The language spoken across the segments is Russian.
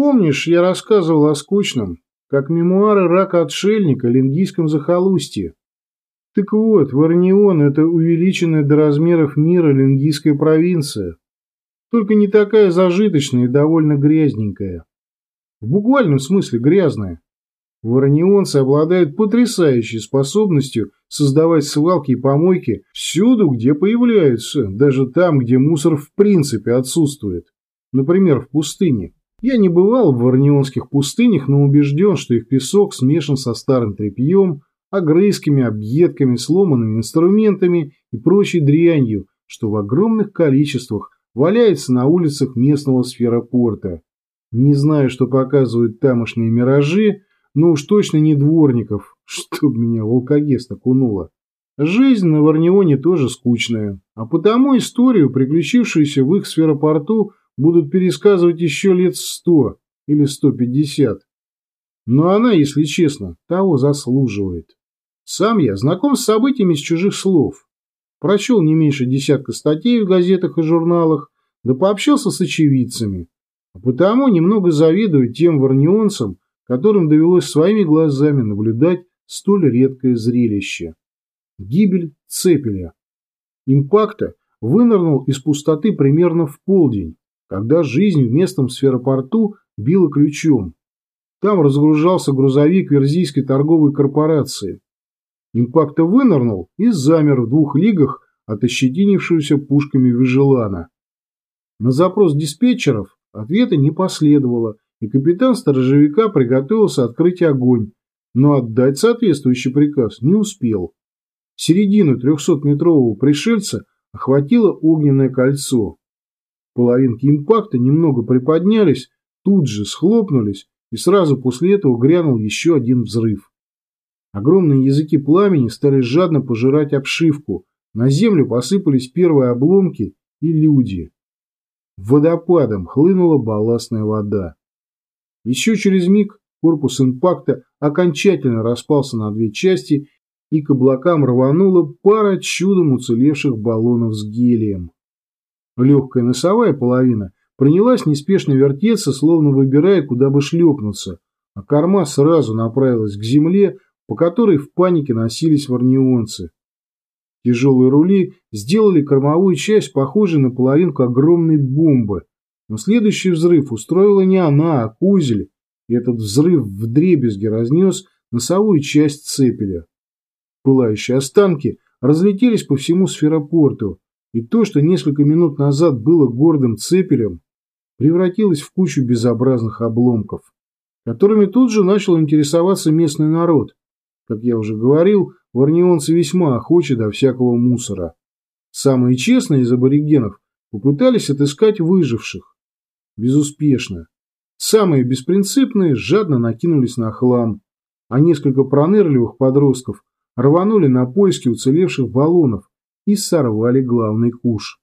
Помнишь, я рассказывал о скучном, как мемуары рака-отшельника лингийском захолустье? Так вот, Варнион – это увеличенная до размеров мира лингийская провинция. Только не такая зажиточная и довольно грязненькая. В буквальном смысле грязная. Воронионцы обладают потрясающей способностью создавать свалки и помойки всюду, где появляются, даже там, где мусор в принципе отсутствует. Например, в пустыне. Я не бывал в варнионских пустынях, но убежден, что их песок смешан со старым тряпьем, огрызками, объедками, сломанными инструментами и прочей дрянью, что в огромных количествах валяется на улицах местного сферопорта. Не знаю, что показывают тамошние миражи, но уж точно не дворников, чтоб меня волкогест окунуло. Жизнь на Варнионе тоже скучная, а потому историю, приключившуюся в их сферопорту, будут пересказывать еще лет сто или сто пятьдесят. Но она, если честно, того заслуживает. Сам я знаком с событиями с чужих слов. Прочел не меньше десятка статей в газетах и журналах, да пообщался с очевидцами. А потому немного завидую тем варнионцам, которым довелось своими глазами наблюдать столь редкое зрелище. Гибель Цепеля. Импакта вынырнул из пустоты примерно в полдень, когда жизнь в местном сферопорту била ключом. Там разгружался грузовик Верзийской торговой корпорации. Импакта вынырнул и замер в двух лигах от ощетинившегося пушками Вижелана. На запрос диспетчеров ответа не последовало, и капитан сторожевика приготовился открыть огонь, но отдать соответствующий приказ не успел. Середину трехсотметрового пришельца охватило огненное кольцо. Половинки импакта немного приподнялись, тут же схлопнулись, и сразу после этого грянул еще один взрыв. Огромные языки пламени стали жадно пожирать обшивку, на землю посыпались первые обломки и люди. Водопадом хлынула балластная вода. Еще через миг корпус импакта окончательно распался на две части, и к облакам рванула пара чудом уцелевших баллонов с гелием. Легкая носовая половина принялась неспешно вертеться, словно выбирая, куда бы шлепнуться, а корма сразу направилась к земле, по которой в панике носились варнионцы. Тяжелые рули сделали кормовую часть похожей на половинку огромной бомбы, но следующий взрыв устроила не она, а кузель, и этот взрыв вдребезги разнес носовую часть цепеля. Пылающие останки разлетелись по всему сферопорту, и то, что несколько минут назад было гордым цепелем, превратилось в кучу безобразных обломков, которыми тут же начал интересоваться местный народ. Как я уже говорил, варнионцы весьма охочи до всякого мусора. Самые честные из аборигенов попытались отыскать выживших. Безуспешно. Самые беспринципные жадно накинулись на хлам, а несколько пронырливых подростков рванули на поиски уцелевших баллонов и сорвали главный куш.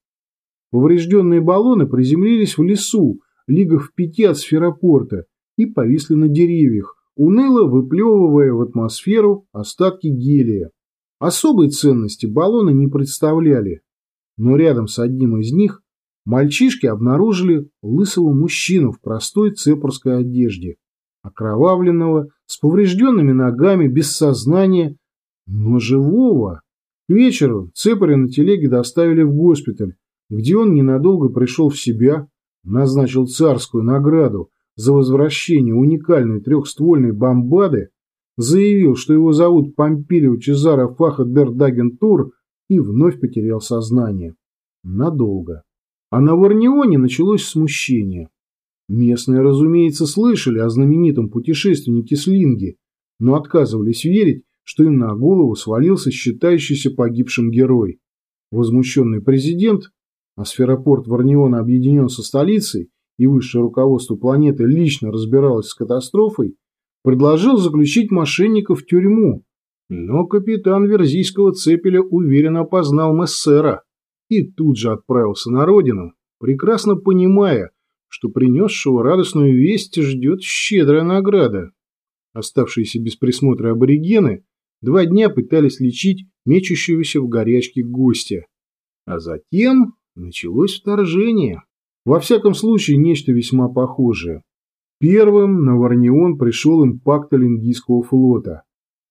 Поврежденные баллоны приземлились в лесу, лигах в пяти от сферопорта, и повисли на деревьях, уныло выплевывая в атмосферу остатки гелия. Особой ценности баллоны не представляли, но рядом с одним из них мальчишки обнаружили лысого мужчину в простой цепорской одежде, окровавленного, с поврежденными ногами, без сознания, но живого. К вечеру Цепаря на телеге доставили в госпиталь, где он ненадолго пришел в себя, назначил царскую награду за возвращение уникальной трехствольной бомбады, заявил, что его зовут Помпилио Чезаро Фаха дер Дагентур и вновь потерял сознание. Надолго. А на Варнионе началось смущение. Местные, разумеется, слышали о знаменитом путешественнике Слинге, но отказывались верить, что им на голову свалился считающийся погибшим герой. Возмущенный президент, а сферопорт Варниона объединен со столицей, и высшее руководство планеты лично разбиралось с катастрофой, предложил заключить мошенников в тюрьму. Но капитан Верзийского цепеля уверенно опознал мессера и тут же отправился на родину, прекрасно понимая, что принесшего радостную весть ждет щедрая награда. Оставшиеся без присмотра аборигены два дня пытались лечить мечущегося в горячке гостя. А затем началось вторжение. Во всяком случае, нечто весьма похожее. Первым на Варнион пришел импакт Олимпийского флота.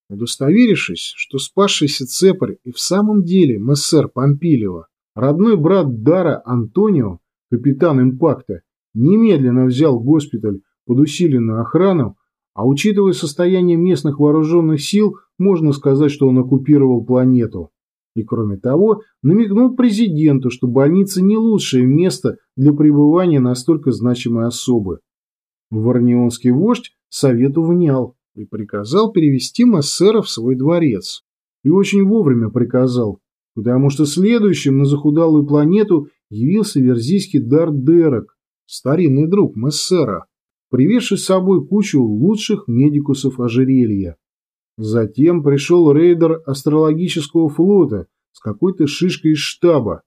Удостоверившись, что спасшийся цепарь и в самом деле мессер Помпилева, родной брат Дара Антонио, капитан импакта, немедленно взял госпиталь под усиленную охрану, а учитывая состояние местных вооруженных сил, можно сказать, что он оккупировал планету. И кроме того, намекнул президенту, что больница не лучшее место для пребывания настолько значимой особы. Варнионский вождь совету внял и приказал перевести Массера в свой дворец. И очень вовремя приказал, потому что следующим на захудалую планету явился верзийский Дарт Дерек, старинный друг Массера, привезший с собой кучу лучших медикусов ожерелья. Затем пришел рейдер астрологического флота с какой-то шишкой из штаба.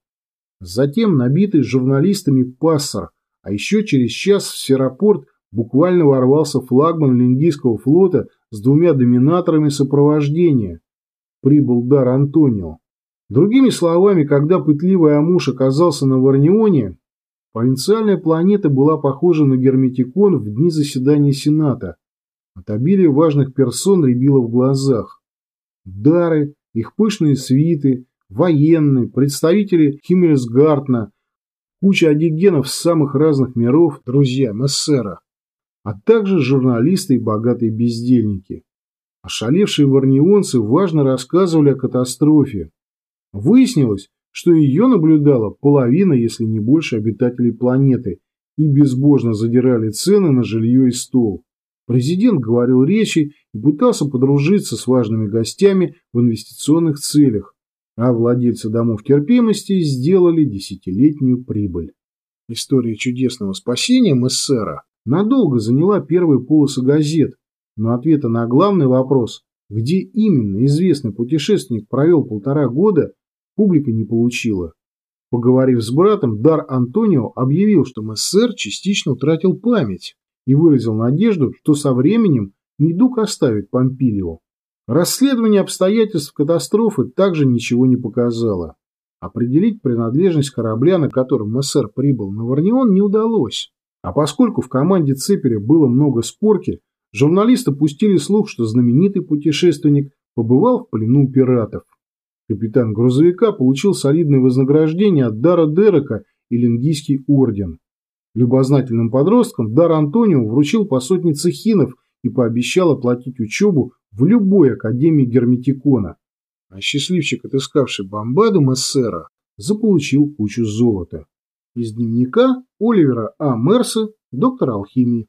Затем набитый журналистами пассор, а еще через час в Серапорт буквально ворвался флагман Лингийского флота с двумя доминаторами сопровождения. Прибыл дар Антонио. Другими словами, когда пытливый Амуш оказался на Варнионе, провинциальная планета была похожа на герметикон в дни заседания Сената. От обилия важных персон рябило в глазах. Дары, их пышные свиты, военные, представители Химмельсгартна, куча одигенов с самых разных миров, друзья Мессера а также журналисты и богатые бездельники. Ошалевшие варнионцы важно рассказывали о катастрофе. Выяснилось, что ее наблюдала половина, если не больше, обитателей планеты и безбожно задирали цены на жилье и стол. Президент говорил речи и пытался подружиться с важными гостями в инвестиционных целях, а владельцы домов терпимости сделали десятилетнюю прибыль. История чудесного спасения Мессера надолго заняла первые полосы газет, но ответа на главный вопрос, где именно известный путешественник провел полтора года, публика не получила. Поговорив с братом, Дар Антонио объявил, что МССР частично утратил память и выразил надежду, что со временем недуг оставит Помпилио. Расследование обстоятельств катастрофы также ничего не показало. Определить принадлежность корабля, на котором МССР прибыл на Варнион, не удалось. А поскольку в команде Цепеля было много спорки, журналисты пустили слух, что знаменитый путешественник побывал в плену пиратов. Капитан грузовика получил солидное вознаграждение от Дара Дерека и Лингийский орден. Любознательным подросткам Дар Антонио вручил по сотне цехинов и пообещал оплатить учебу в любой академии Герметикона. А счастливчик, отыскавший бомбаду Мессера, заполучил кучу золота. Из дневника Оливера А. Мерса, доктора алхимии.